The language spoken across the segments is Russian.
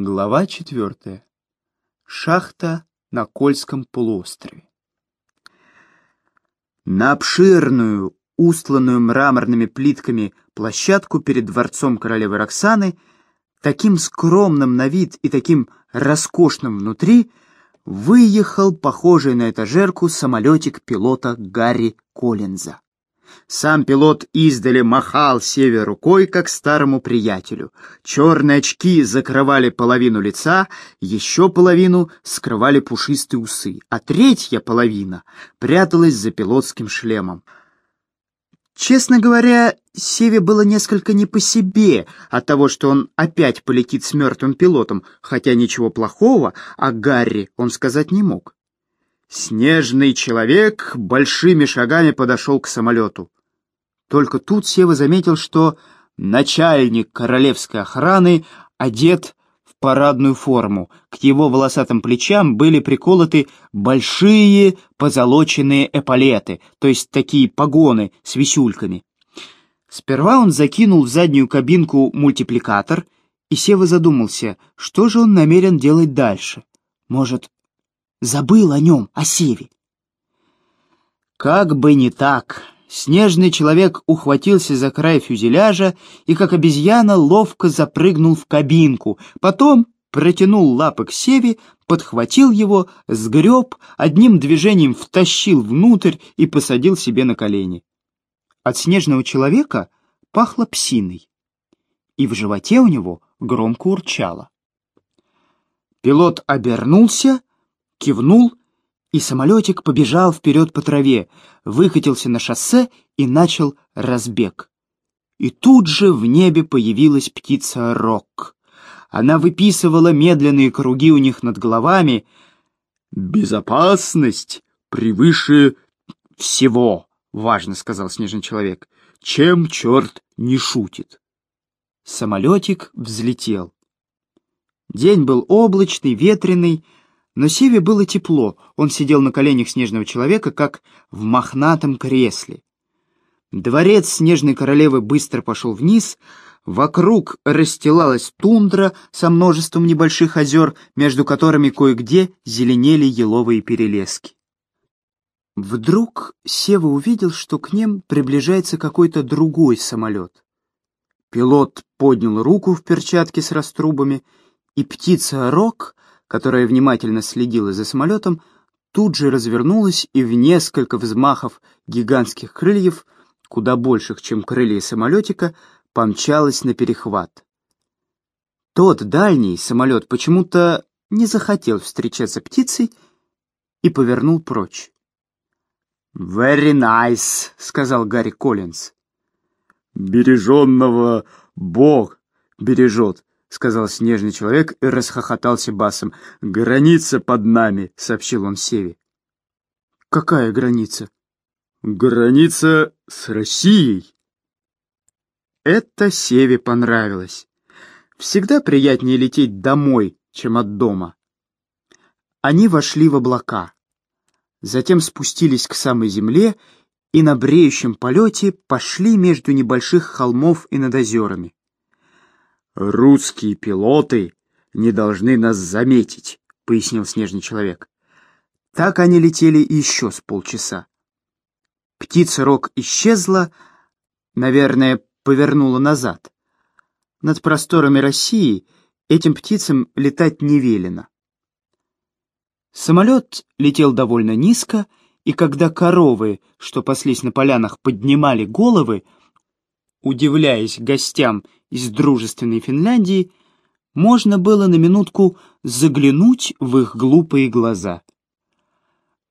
Глава четвертая. Шахта на Кольском полуострове. На обширную, устланную мраморными плитками площадку перед дворцом королевы Роксаны, таким скромным на вид и таким роскошным внутри, выехал похожий на этажерку самолетик пилота Гарри Коллинза. Сам пилот издали махал Севе рукой, как старому приятелю. Черные очки закрывали половину лица, еще половину скрывали пушистые усы, а третья половина пряталась за пилотским шлемом. Честно говоря, Севе было несколько не по себе от того, что он опять полетит с мертвым пилотом, хотя ничего плохого о Гарри он сказать не мог. Снежный человек большими шагами подошел к самолету. Только тут Сева заметил, что начальник королевской охраны одет в парадную форму. К его волосатым плечам были приколоты большие позолоченные эполеты, то есть такие погоны с висюльками. Сперва он закинул в заднюю кабинку мультипликатор, и Сева задумался, что же он намерен делать дальше. Может, забыл о нем, о Севе. Как бы не так. Снежный человек ухватился за край фюзеляжа и, как обезьяна, ловко запрыгнул в кабинку. Потом протянул лапы к Севе, подхватил его, сгреб, одним движением втащил внутрь и посадил себе на колени. От снежного человека пахло псиной, и в животе у него громко урчало. Пилот обернулся кивнул, и самолетик побежал вперед по траве, выкатился на шоссе и начал разбег. И тут же в небе появилась птица Рок. Она выписывала медленные круги у них над головами. «Безопасность превыше всего», — важно сказал снежный человек, — «чем черт не шутит». Самолетик взлетел. День был облачный, ветреный, но Севе было тепло, он сидел на коленях снежного человека, как в мохнатом кресле. Дворец снежной королевы быстро пошел вниз, вокруг расстилалась тундра со множеством небольших озер, между которыми кое-где зеленели еловые перелески. Вдруг Сева увидел, что к ним приближается какой-то другой самолет. Пилот поднял руку в перчатке с раструбами, и птица Рок которая внимательно следила за самолетом, тут же развернулась и в несколько взмахов гигантских крыльев, куда больших, чем крылья самолетика, помчалась на перехват. Тот дальний самолет почему-то не захотел встречаться птицей и повернул прочь. «Very nice», — сказал Гарри Коллинз. «Береженного Бог бережет», — сказал снежный человек и расхохотался басом. «Граница под нами», — сообщил он Севе. «Какая граница?» «Граница с Россией». Это Севе понравилось. Всегда приятнее лететь домой, чем от дома. Они вошли в облака. Затем спустились к самой земле и на бреющем полете пошли между небольших холмов и над озерами. «Русские пилоты не должны нас заметить», — пояснил снежный человек. Так они летели еще с полчаса. Птица Рок исчезла, наверное, повернула назад. Над просторами России этим птицам летать не велено. Самолет летел довольно низко, и когда коровы, что паслись на полянах, поднимали головы, удивляясь гостям из дружественной Финляндии, можно было на минутку заглянуть в их глупые глаза.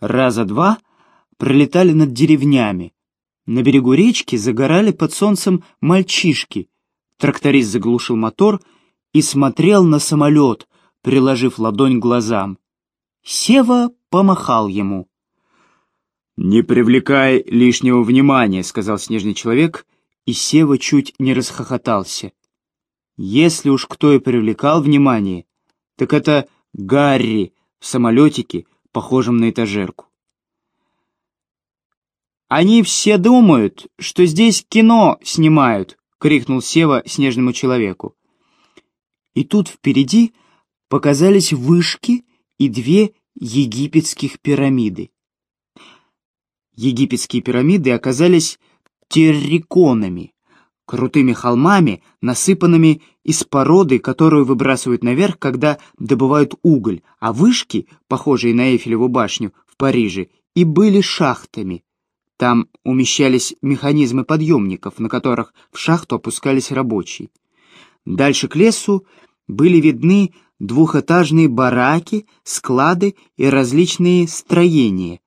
Раза два пролетали над деревнями. На берегу речки загорали под солнцем мальчишки. Тракторист заглушил мотор и смотрел на самолет, приложив ладонь к глазам. Сева помахал ему. «Не привлекай лишнего внимания», — сказал снежный человек и Сева чуть не расхохотался. Если уж кто и привлекал внимание, так это Гарри в самолетике, похожем на этажерку. «Они все думают, что здесь кино снимают!» — крикнул Сева снежному человеку. И тут впереди показались вышки и две египетских пирамиды. Египетские пирамиды оказались терриконами, крутыми холмами, насыпанными из породы, которую выбрасывают наверх, когда добывают уголь, а вышки, похожие на Эйфелеву башню в Париже, и были шахтами. Там умещались механизмы подъемников, на которых в шахту опускались рабочие. Дальше к лесу были видны двухэтажные бараки, склады и различные строения.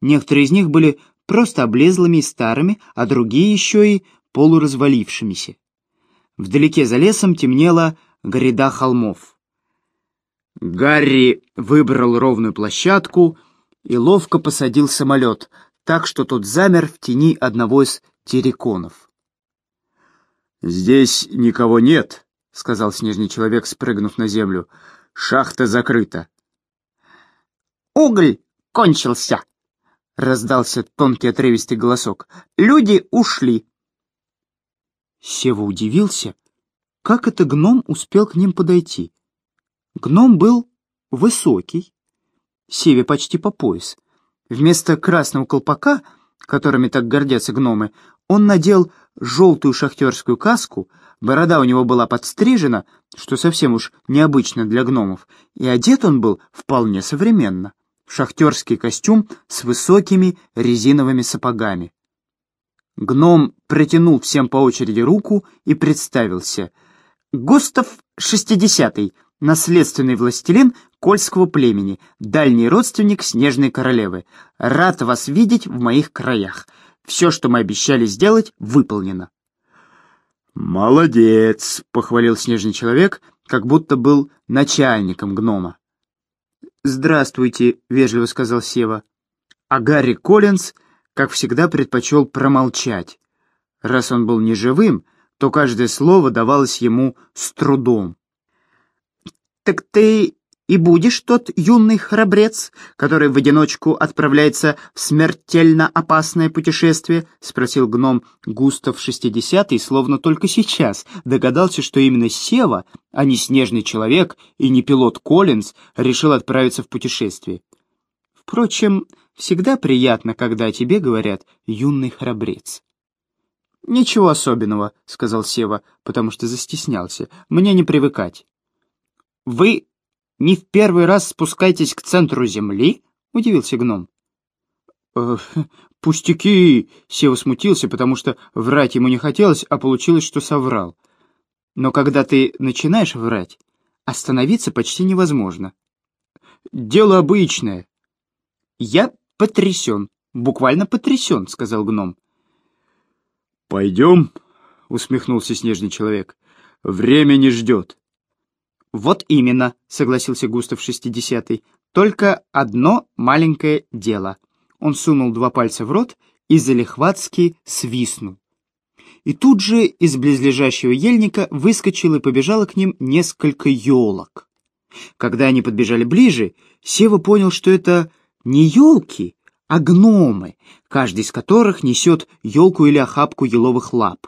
Некоторые из них были просто облезлыми и старыми, а другие еще и полуразвалившимися. Вдалеке за лесом темнела гряда холмов. Гарри выбрал ровную площадку и ловко посадил самолет, так что тот замер в тени одного из терриконов. «Здесь никого нет», — сказал снежный человек, спрыгнув на землю. «Шахта закрыта». «Уголь кончился», — раздался тонкий отрывистый голосок. «Люди ушли». Сева удивился, как это гном успел к ним подойти. Гном был высокий, Севе почти по пояс. Вместо красного колпака, которыми так гордятся гномы, он надел желтую шахтерскую каску, борода у него была подстрижена, что совсем уж необычно для гномов, и одет он был вполне современно. Шахтерский костюм с высокими резиновыми сапогами. Гном протянул всем по очереди руку и представился. «Густав шестидесятый, наследственный властелин Кольского племени, дальний родственник Снежной Королевы. Рад вас видеть в моих краях. Все, что мы обещали сделать, выполнено». «Молодец!» — похвалил Снежный Человек, как будто был начальником гнома. «Здравствуйте», — вежливо сказал Сева. А Гарри Коллинз — как всегда, предпочел промолчать. Раз он был неживым, то каждое слово давалось ему с трудом. «Так ты и будешь тот юный храбрец, который в одиночку отправляется в смертельно опасное путешествие?» — спросил гном Густав шестидесятый, словно только сейчас догадался, что именно Сева, а не снежный человек и не пилот Коллинз, решил отправиться в путешествие. Впрочем, Всегда приятно, когда о тебе говорят «юный храбрец». «Ничего особенного», — сказал Сева, потому что застеснялся. «Мне не привыкать». «Вы не в первый раз спускаетесь к центру Земли?» — удивился гном. «Э, «Пустяки!» — Сева смутился, потому что врать ему не хотелось, а получилось, что соврал. «Но когда ты начинаешь врать, остановиться почти невозможно». «Дело обычное». «Я потрясен, буквально потрясен», — сказал гном. «Пойдем», — усмехнулся снежный человек. «Время не ждет». «Вот именно», — согласился Густав шестидесятый. «Только одно маленькое дело». Он сунул два пальца в рот и залихватски свистнул. И тут же из близлежащего ельника выскочило и побежало к ним несколько елок. Когда они подбежали ближе, Сева понял, что это не елки, а гномы, каждый из которых несет елку или охапку еловых лап.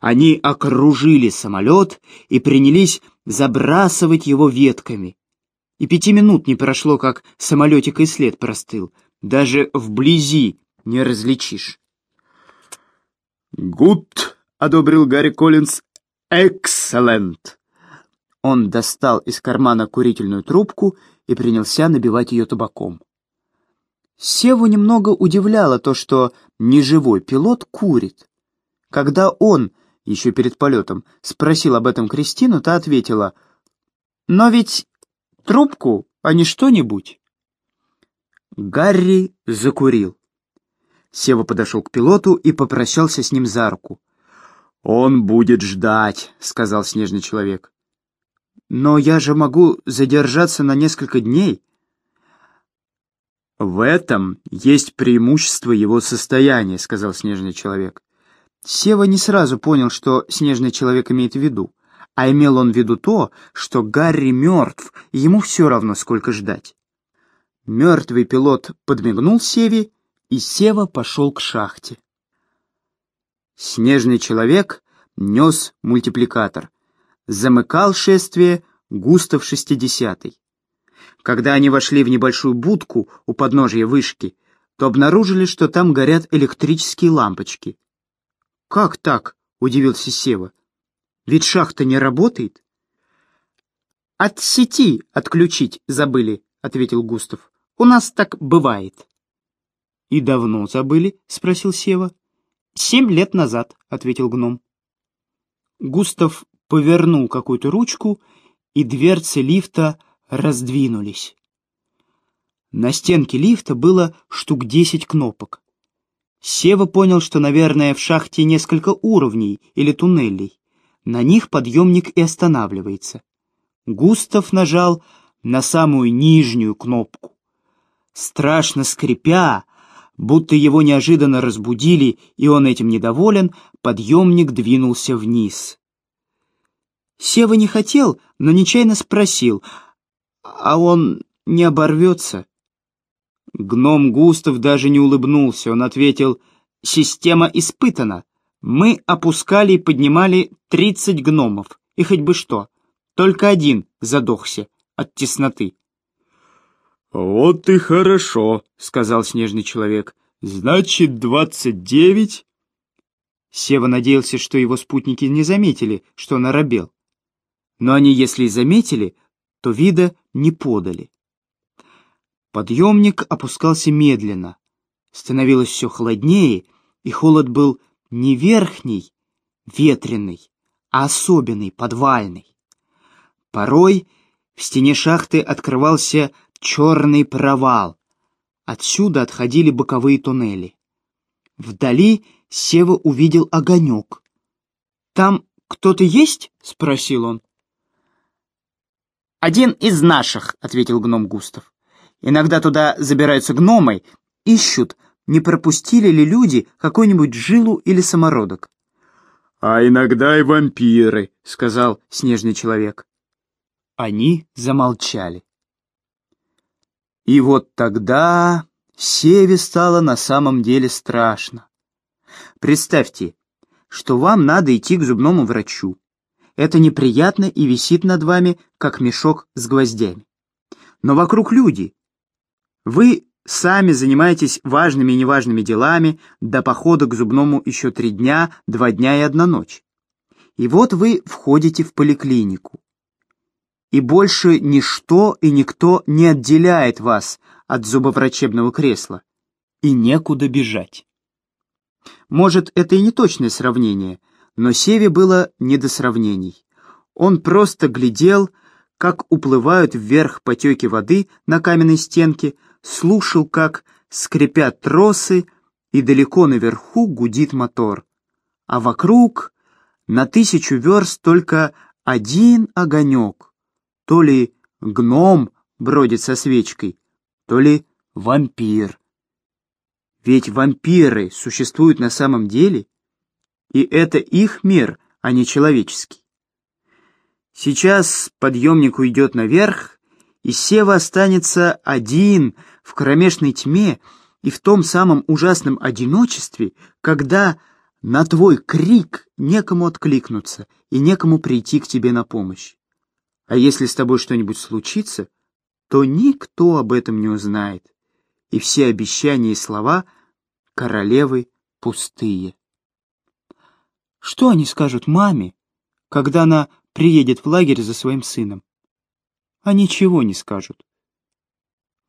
Они окружили самолет и принялись забрасывать его ветками. И пяти минут не прошло, как самолетик и след простыл. Даже вблизи не различишь. «Гуд!» — одобрил Гарри Коллинз. «Экселлент!» Он достал из кармана курительную трубку и принялся набивать ее табаком. Севу немного удивляло то, что неживой пилот курит. Когда он, еще перед полетом, спросил об этом Кристину, та ответила, «Но ведь трубку, а не что-нибудь». Гарри закурил. Сева подошел к пилоту и попрощался с ним за руку. «Он будет ждать», — сказал снежный человек. «Но я же могу задержаться на несколько дней». «В этом есть преимущество его состояния», — сказал снежный человек. Сева не сразу понял, что снежный человек имеет в виду, а имел он в виду то, что Гарри мертв, и ему все равно, сколько ждать. Мертвый пилот подмигнул Севе, и Сева пошел к шахте. Снежный человек нес мультипликатор, замыкал шествие Густав шестидесятый. Когда они вошли в небольшую будку у подножия вышки, то обнаружили, что там горят электрические лампочки. «Как так?» — удивился Сева. «Ведь шахта не работает?» «От сети отключить забыли», — ответил Густав. «У нас так бывает». «И давно забыли?» — спросил Сева. «Семь лет назад», — ответил гном. Густав повернул какую-то ручку, и дверцы лифта раздвинулись. На стенке лифта было штук десять кнопок. Сева понял, что, наверное, в шахте несколько уровней или туннелей. На них подъемник и останавливается. Густав нажал на самую нижнюю кнопку. Страшно скрипя, будто его неожиданно разбудили, и он этим недоволен, подъемник двинулся вниз. Сева не хотел, но нечаянно спросил, а он не оборвется? Гном Густав даже не улыбнулся, он ответил, «Система испытана. Мы опускали и поднимали тридцать гномов, и хоть бы что, только один задохся от тесноты». «Вот и хорошо», — сказал снежный человек. «Значит, двадцать девять?» Сева надеялся, что его спутники не заметили, что он оробел. Но они, если и заметили, то вида не подали. Подъемник опускался медленно. Становилось все холоднее, и холод был не верхний, ветреный, а особенный, подвальный. Порой в стене шахты открывался черный провал. Отсюда отходили боковые туннели. Вдали Сева увидел огонек. «Там кто-то есть?» — спросил он. «Один из наших», — ответил гном Густав. «Иногда туда забираются гномы, ищут, не пропустили ли люди какую-нибудь жилу или самородок». «А иногда и вампиры», — сказал снежный человек. Они замолчали. И вот тогда Севе стало на самом деле страшно. Представьте, что вам надо идти к зубному врачу. Это неприятно и висит над вами, как мешок с гвоздями. Но вокруг люди. Вы сами занимаетесь важными и неважными делами, до похода к зубному еще три дня, два дня и одна ночь. И вот вы входите в поликлинику. И больше ничто и никто не отделяет вас от зубоврачебного кресла. И некуда бежать. Может, это и не точное сравнение, но Севе было не до сравнений. Он просто глядел, как уплывают вверх потеки воды на каменной стенке, слушал, как скрипят тросы, и далеко наверху гудит мотор. А вокруг на тысячу верст только один огонек. То ли гном бродит со свечкой, то ли вампир. Ведь вампиры существуют на самом деле — и это их мир, а не человеческий. Сейчас подъемник уйдет наверх, и Сева останется один в кромешной тьме и в том самом ужасном одиночестве, когда на твой крик некому откликнуться и некому прийти к тебе на помощь. А если с тобой что-нибудь случится, то никто об этом не узнает, и все обещания и слова королевы пустые. Что они скажут маме, когда она приедет в лагерь за своим сыном? А ничего не скажут.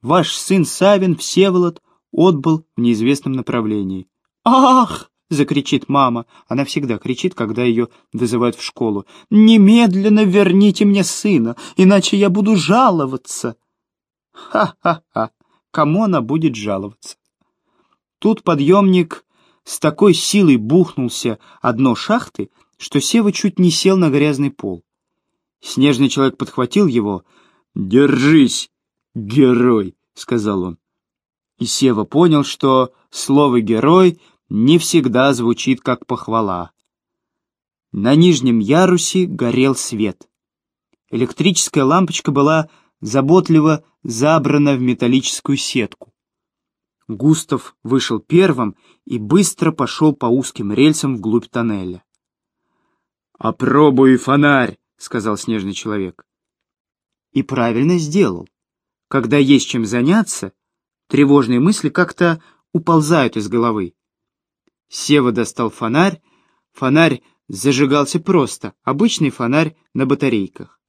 Ваш сын Савин Всеволод отбыл в неизвестном направлении. «Ах!» — закричит мама. Она всегда кричит, когда ее вызывают в школу. «Немедленно верните мне сына, иначе я буду жаловаться!» Ха-ха-ха! Кому она будет жаловаться? Тут подъемник с такой силой бухнулся одно шахты, что Сева чуть не сел на грязный пол. Снежный человек подхватил его. «Держись, герой!» — сказал он. И Сева понял, что слово «герой» не всегда звучит как похвала. На нижнем ярусе горел свет. Электрическая лампочка была заботливо забрана в металлическую сетку. Густав вышел первым и быстро пошел по узким рельсам вглубь тоннеля. «Опробуй фонарь», — сказал снежный человек. И правильно сделал. Когда есть чем заняться, тревожные мысли как-то уползают из головы. Сева достал фонарь. Фонарь зажигался просто, обычный фонарь на батарейках.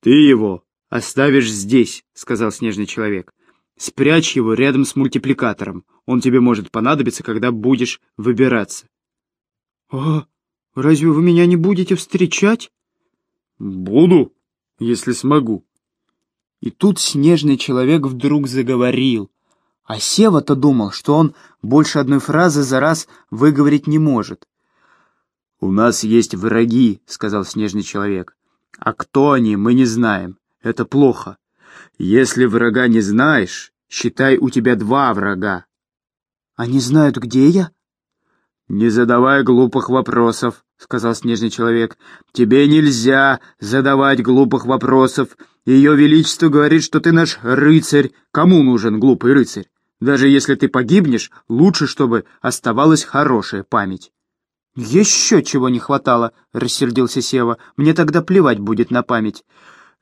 «Ты его оставишь здесь», — сказал снежный человек. «Спрячь его рядом с мультипликатором. Он тебе может понадобиться, когда будешь выбираться». «А разве вы меня не будете встречать?» «Буду, если смогу». И тут снежный человек вдруг заговорил. А Сева-то думал, что он больше одной фразы за раз выговорить не может. «У нас есть враги», — сказал снежный человек. «А кто они, мы не знаем. Это плохо. Если врага не знаешь, считай, у тебя два врага». «Они знают, где я?» «Не задавай глупых вопросов», — сказал снежный человек. «Тебе нельзя задавать глупых вопросов. Ее Величество говорит, что ты наш рыцарь. Кому нужен глупый рыцарь? Даже если ты погибнешь, лучше, чтобы оставалась хорошая память». «Еще чего не хватало», — рассердился Сева. «Мне тогда плевать будет на память».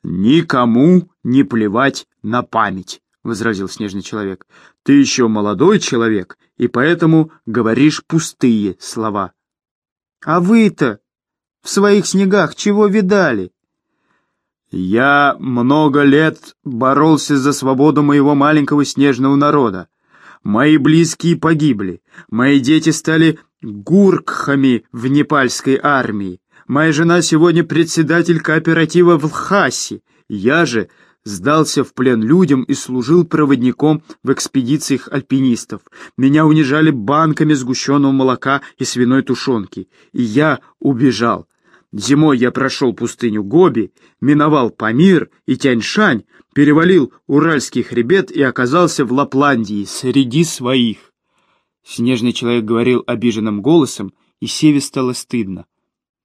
«Никому не плевать на память», — возразил снежный человек. «Ты еще молодой человек, и поэтому говоришь пустые слова». «А вы-то в своих снегах чего видали?» «Я много лет боролся за свободу моего маленького снежного народа. Мои близкие погибли, мои дети стали гуркхами в непальской армии. Моя жена сегодня председатель кооператива в Лхасе. Я же сдался в плен людям и служил проводником в экспедициях альпинистов. Меня унижали банками сгущенного молока и свиной тушенки. И я убежал. Зимой я прошел пустыню Гоби, миновал Памир и Тяньшань, перевалил Уральский хребет и оказался в Лапландии среди своих. Снежный человек говорил обиженным голосом, и Севе стало стыдно.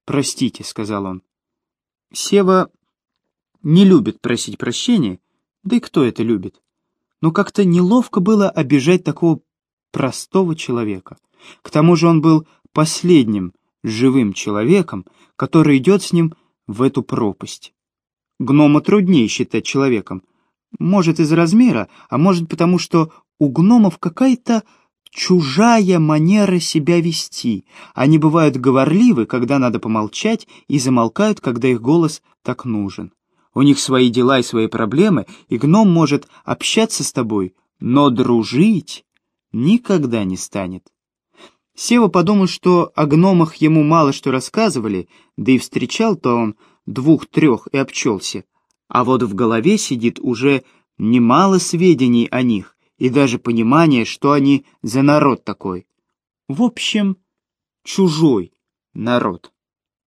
«Простите», — сказал он. Сева не любит просить прощения, да и кто это любит? Но как-то неловко было обижать такого простого человека. К тому же он был последним живым человеком, который идет с ним в эту пропасть. Гнома труднее считать человеком. Может, из размера, а может, потому что у гномов какая-то чужая манера себя вести. Они бывают говорливы, когда надо помолчать, и замолкают, когда их голос так нужен. У них свои дела и свои проблемы, и гном может общаться с тобой, но дружить никогда не станет. Сева подумал, что о гномах ему мало что рассказывали, да и встречал-то он двух-трех и обчелся. А вот в голове сидит уже немало сведений о них и даже понимание, что они за народ такой. В общем, чужой народ.